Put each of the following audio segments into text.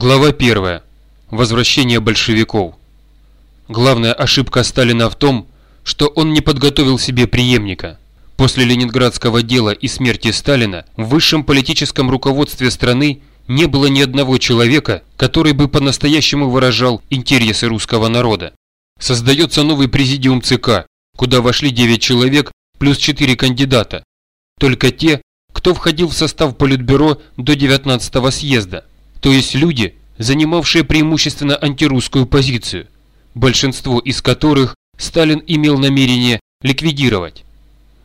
Глава 1. Возвращение большевиков. Главная ошибка Сталина в том, что он не подготовил себе преемника. После Ленинградского дела и смерти Сталина в высшем политическом руководстве страны не было ни одного человека, который бы по-настоящему выражал интересы русского народа. Создается новый президиум ЦК, куда вошли 9 человек плюс 4 кандидата. Только те, кто входил в состав Политбюро до 19 съезда, то есть люди, занимавшие преимущественно антирусскую позицию, большинство из которых Сталин имел намерение ликвидировать.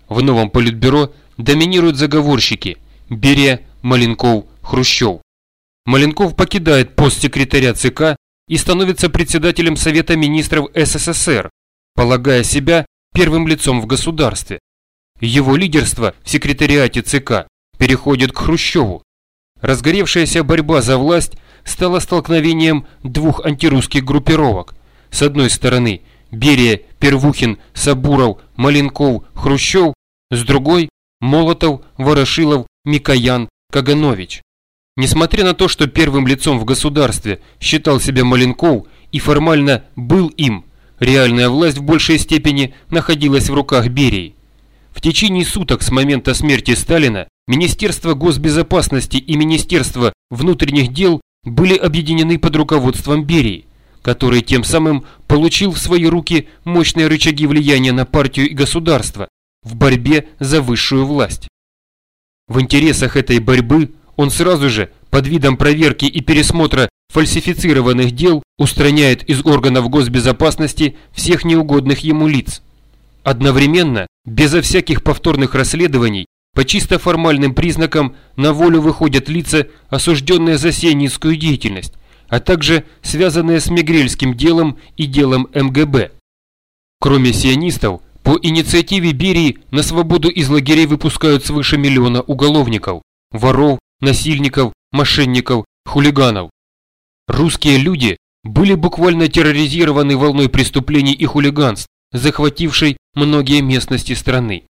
В новом Политбюро доминируют заговорщики Берия, Маленков, Хрущев. Маленков покидает пост секретаря ЦК и становится председателем Совета министров СССР, полагая себя первым лицом в государстве. Его лидерство в секретариате ЦК переходит к Хрущеву. Разгоревшаяся борьба за власть стала столкновением двух антирусских группировок. С одной стороны Берия, Первухин, Сабуров, Маленков, Хрущев, с другой Молотов, Ворошилов, Микоян, Каганович. Несмотря на то, что первым лицом в государстве считал себя Маленков и формально был им, реальная власть в большей степени находилась в руках Берии. В течение суток с момента смерти Сталина Министерство госбезопасности и Министерство внутренних дел были объединены под руководством Берии, который тем самым получил в свои руки мощные рычаги влияния на партию и государство в борьбе за высшую власть. В интересах этой борьбы он сразу же, под видом проверки и пересмотра фальсифицированных дел, устраняет из органов госбезопасности всех неугодных ему лиц. Одновременно, безо всяких повторных расследований, по чисто формальным признакам на волю выходят лица, осужденные за сионистскую деятельность, а также связанные с Мегрельским делом и делом МГБ. Кроме сионистов, по инициативе Берии на свободу из лагерей выпускают свыше миллиона уголовников, воров, насильников, мошенников, хулиганов. Русские люди были буквально терроризированы волной преступлений и хулиганств, захватившей многие местности страны.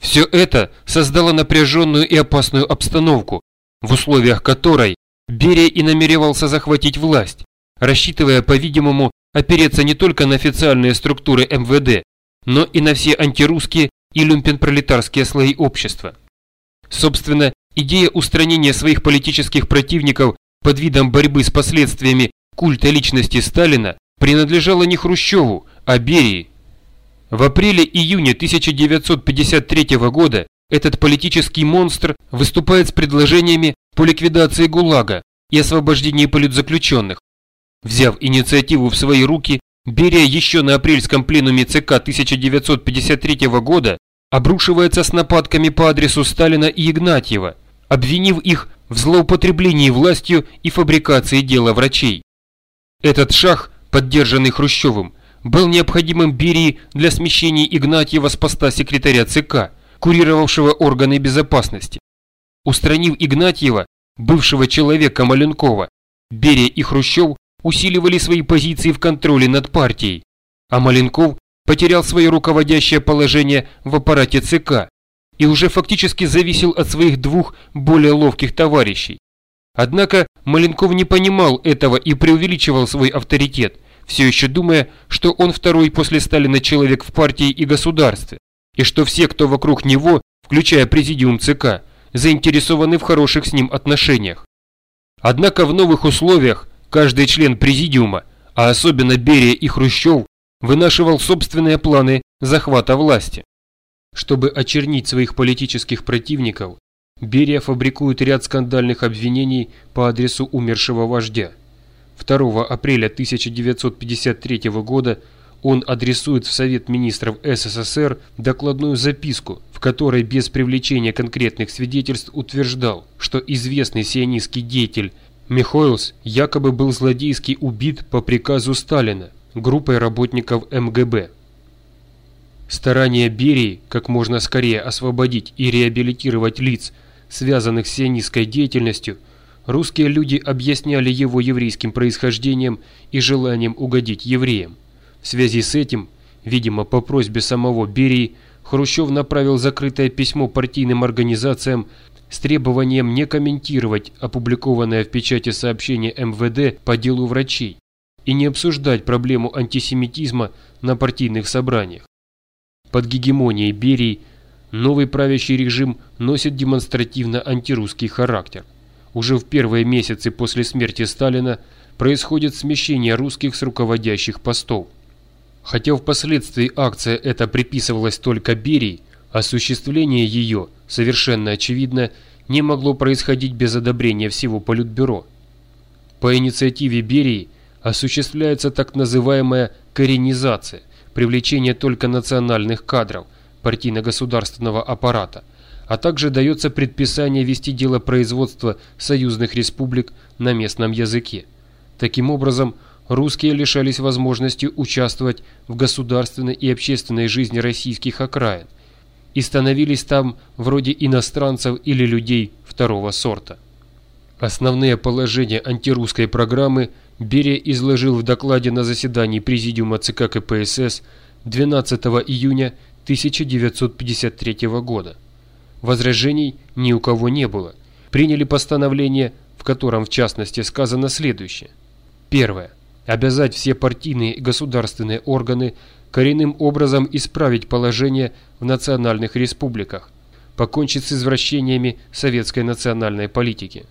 Все это создало напряженную и опасную обстановку, в условиях которой Берия и намеревался захватить власть, рассчитывая, по-видимому, опереться не только на официальные структуры МВД, но и на все антирусские и люмпенпролетарские слои общества. Собственно, идея устранения своих политических противников под видом борьбы с последствиями культа личности Сталина принадлежала не Хрущеву, а Берии. В апреле-июне 1953 года этот политический монстр выступает с предложениями по ликвидации ГУЛАГа и освобождении политзаключенных. Взяв инициативу в свои руки, Берия еще на апрельском пленуме ЦК 1953 года обрушивается с нападками по адресу Сталина и Игнатьева, обвинив их в злоупотреблении властью и фабрикации дела врачей. Этот шаг, поддержанный Хрущевым, был необходимым Берии для смещения Игнатьева с поста секретаря ЦК, курировавшего органы безопасности. Устранив Игнатьева, бывшего человека Маленкова, Берия и Хрущев усиливали свои позиции в контроле над партией, а Маленков потерял свое руководящее положение в аппарате ЦК и уже фактически зависел от своих двух более ловких товарищей. Однако Маленков не понимал этого и преувеличивал свой авторитет, все еще думая, что он второй после Сталина человек в партии и государстве, и что все, кто вокруг него, включая президиум ЦК, заинтересованы в хороших с ним отношениях. Однако в новых условиях Каждый член президиума, а особенно Берия и Хрущев, вынашивал собственные планы захвата власти. Чтобы очернить своих политических противников, Берия фабрикует ряд скандальных обвинений по адресу умершего вождя. 2 апреля 1953 года он адресует в Совет министров СССР докладную записку, в которой без привлечения конкретных свидетельств утверждал, что известный сионистский деятель Михоэлс якобы был злодейски убит по приказу Сталина группой работников МГБ. Старания Берии как можно скорее освободить и реабилитировать лиц, связанных с сионистской деятельностью, русские люди объясняли его еврейским происхождением и желанием угодить евреям. В связи с этим, видимо по просьбе самого Берии, Хрущев направил закрытое письмо партийным организациям с требованием не комментировать опубликованное в печати сообщение МВД по делу врачей и не обсуждать проблему антисемитизма на партийных собраниях. Под гегемонией Берии новый правящий режим носит демонстративно антирусский характер. Уже в первые месяцы после смерти Сталина происходит смещение русских с руководящих постов. Хотя впоследствии акция эта приписывалась только Берии, осуществление ее, совершенно очевидно, не могло происходить без одобрения всего Политбюро. По инициативе Берии осуществляется так называемая коренизация, привлечение только национальных кадров, партийно-государственного аппарата, а также дается предписание вести дело производства союзных республик на местном языке. Таким образом, русские лишались возможности участвовать в государственной и общественной жизни российских окраин и становились там вроде иностранцев или людей второго сорта. Основные положения антирусской программы Берия изложил в докладе на заседании Президиума ЦК КПСС 12 июня 1953 года. Возражений ни у кого не было. Приняли постановление, в котором в частности сказано следующее. Первое. Обязать все партийные и государственные органы коренным образом исправить положение в национальных республиках, покончить с извращениями советской национальной политики.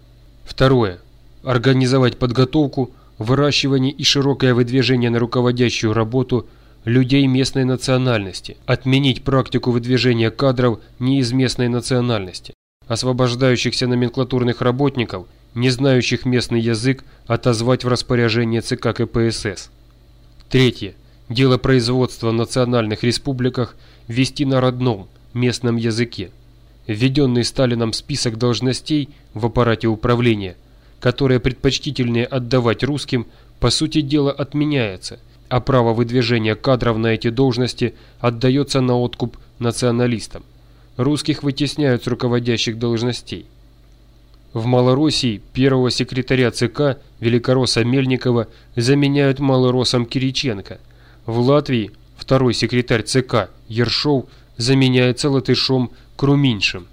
Второе. Организовать подготовку, выращивание и широкое выдвижение на руководящую работу людей местной национальности, отменить практику выдвижения кадров не из местной национальности, освобождающихся номенклатурных работников не знающих местный язык, отозвать в распоряжение ЦК КПСС. Третье. Дело производства в национальных республиках вести на родном, местном языке. Введенный Сталином список должностей в аппарате управления, которые предпочтительнее отдавать русским, по сути дела отменяется, а право выдвижения кадров на эти должности отдается на откуп националистам. Русских вытесняют с руководящих должностей. В Малороссии первого секретаря ЦК Великоросса Мельникова заменяют малороссом Кириченко. В Латвии второй секретарь ЦК Ершов заменяется латышом Круминшем.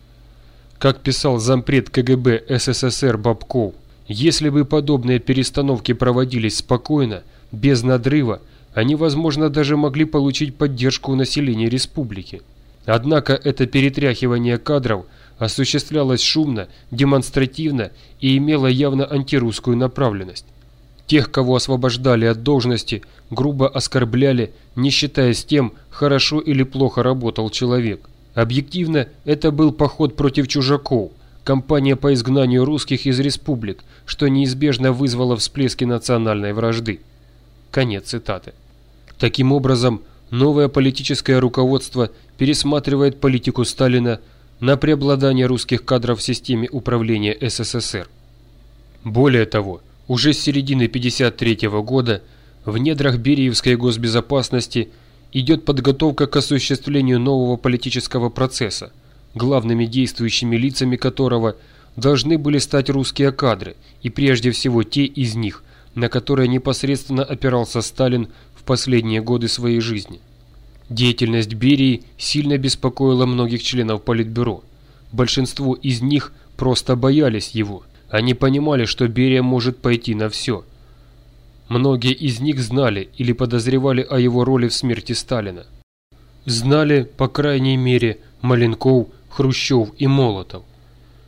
Как писал зампред КГБ СССР Бабков, если бы подобные перестановки проводились спокойно, без надрыва, они, возможно, даже могли получить поддержку у населения республики. Однако это перетряхивание кадров – осуществлялась шумно, демонстративно и имела явно антирусскую направленность. Тех, кого освобождали от должности, грубо оскорбляли, не считаясь тем, хорошо или плохо работал человек. Объективно, это был поход против чужаков, кампания по изгнанию русских из республик, что неизбежно вызвало всплески национальной вражды. Конец цитаты. Таким образом, новое политическое руководство пересматривает политику Сталина на преобладание русских кадров в системе управления СССР. Более того, уже с середины 1953 года в недрах Бериевской госбезопасности идет подготовка к осуществлению нового политического процесса, главными действующими лицами которого должны были стать русские кадры и прежде всего те из них, на которые непосредственно опирался Сталин в последние годы своей жизни – Деятельность Берии сильно беспокоила многих членов Политбюро. Большинство из них просто боялись его. Они понимали, что Берия может пойти на все. Многие из них знали или подозревали о его роли в смерти Сталина. Знали, по крайней мере, Маленков, Хрущев и Молотов.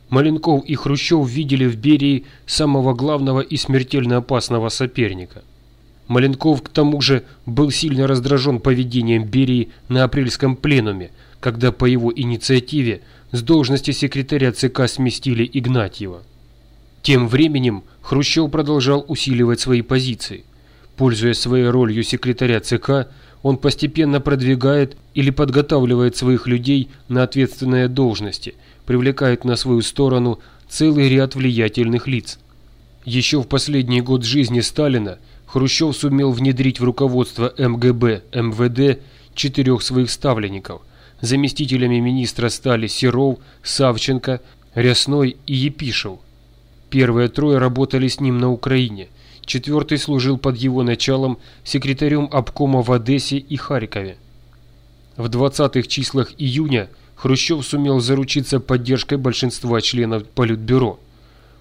Маленков и Хрущев видели в Берии самого главного и смертельно опасного соперника – Маленков к тому же был сильно раздражен поведением Берии на апрельском пленуме, когда по его инициативе с должности секретаря ЦК сместили Игнатьева. Тем временем Хрущев продолжал усиливать свои позиции. Пользуясь своей ролью секретаря ЦК, он постепенно продвигает или подготавливает своих людей на ответственные должности, привлекает на свою сторону целый ряд влиятельных лиц. Еще в последний год жизни Сталина – Хрущев сумел внедрить в руководство МГБ, МВД четырех своих ставленников. Заместителями министра стали Серов, Савченко, Рясной и Епишев. Первые трое работали с ним на Украине. Четвертый служил под его началом секретарем обкома в Одессе и Харькове. В 20-х числах июня Хрущев сумел заручиться поддержкой большинства членов Политбюро.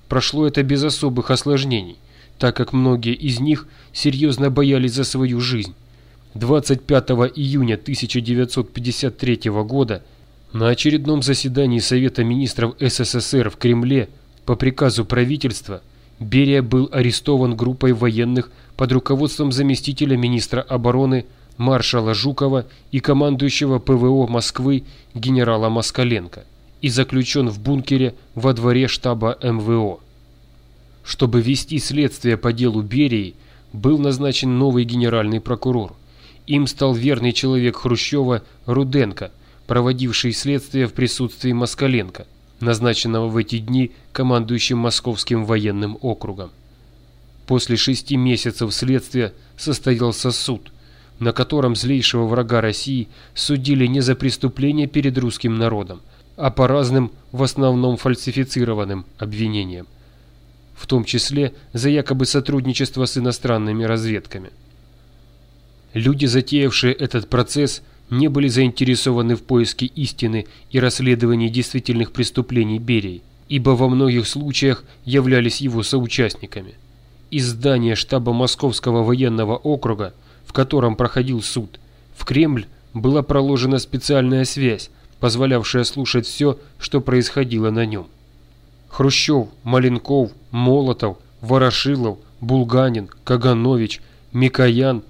Прошло это без особых осложнений, так как многие из них серьезно боялись за свою жизнь. 25 июня 1953 года на очередном заседании Совета министров СССР в Кремле по приказу правительства Берия был арестован группой военных под руководством заместителя министра обороны маршала Жукова и командующего ПВО Москвы генерала Москаленко и заключен в бункере во дворе штаба МВО. Чтобы вести следствие по делу Берии, был назначен новый генеральный прокурор. Им стал верный человек Хрущева Руденко, проводивший следствие в присутствии Москаленко, назначенного в эти дни командующим Московским военным округом. После шести месяцев следствия состоялся суд, на котором злейшего врага России судили не за преступление перед русским народом, а по разным, в основном фальсифицированным обвинениям, в том числе за якобы сотрудничество с иностранными разведками. Люди, затеявшие этот процесс, не были заинтересованы в поиске истины и расследовании действительных преступлений Берии, ибо во многих случаях являлись его соучастниками. Из здания штаба Московского военного округа, в котором проходил суд, в Кремль была проложена специальная связь, позволявшая слушать все, что происходило на нем. Хрущев, Маленков, Молотов, Ворошилов, Булганин, Каганович, Микоян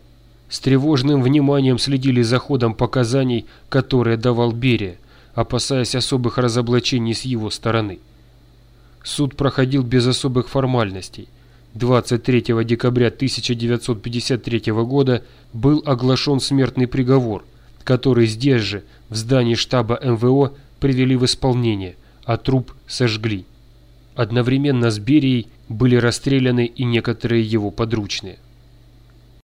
с тревожным вниманием следили за ходом показаний, которые давал Берия, опасаясь особых разоблачений с его стороны. Суд проходил без особых формальностей. 23 декабря 1953 года был оглашен смертный приговор, который здесь же, в здании штаба МВО, привели в исполнение, а труп сожгли. Одновременно с Берией были расстреляны и некоторые его подручные.